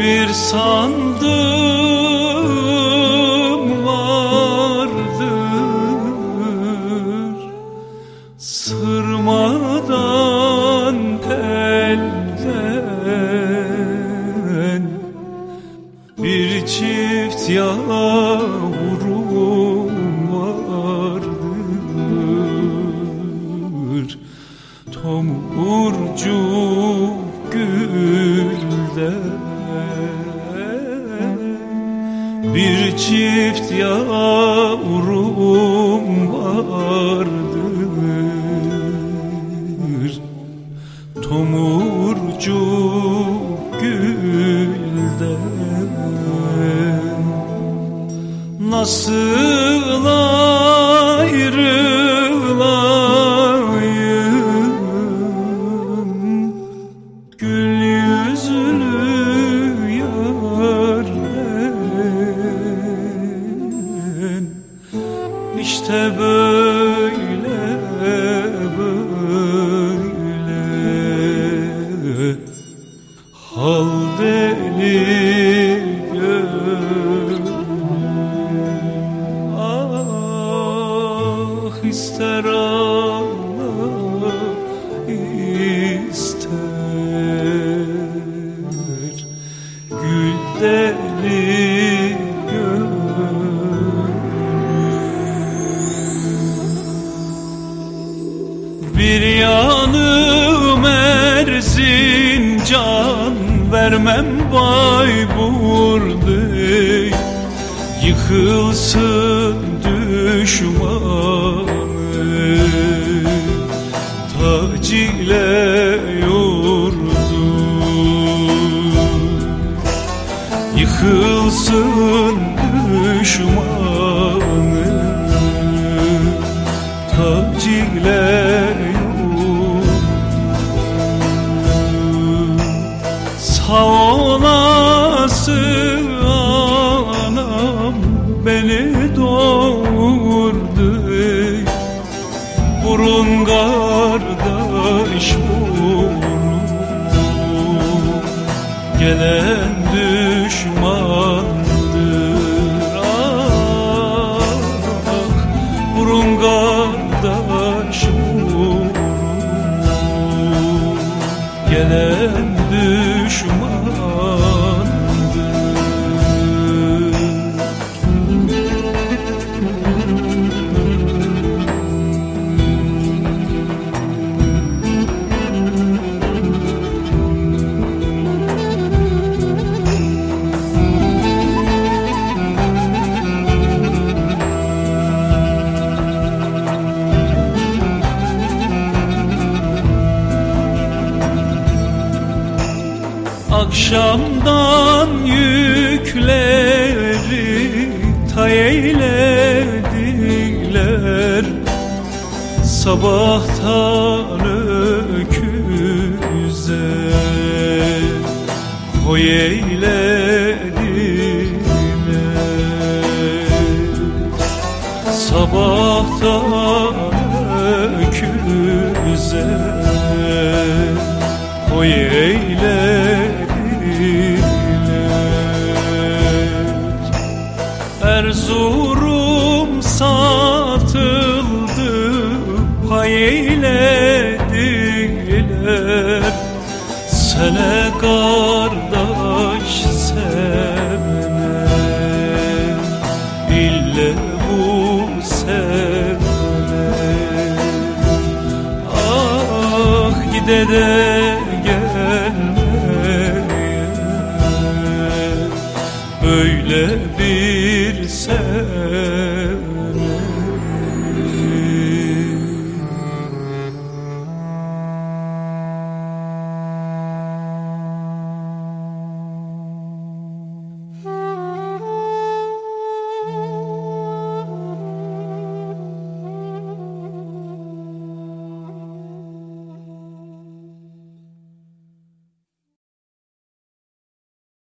bir sandım vardır. Sırmadan elden Bir çift yavrum vardır. Tomurcuk gülden bir çift yavrum vardır. Tomurcuk gülden. Nasıl ayrılayım İşte böyle böyle. Hal deli Bir yanım Erzincan vermem Bayburt'u Yıkılsın düşmanı Tac ile yurdu Yıkılsın düşmanı Tac ile Burun Akşamdan yükleri tay eylediler. Sabahtan öküze koy eylediler. Sabahtan öküze koy eylediler satıldı pay eylediler Sene kardeş sevene İlle bu sevene. Ah gide de gelmeye Böyle bir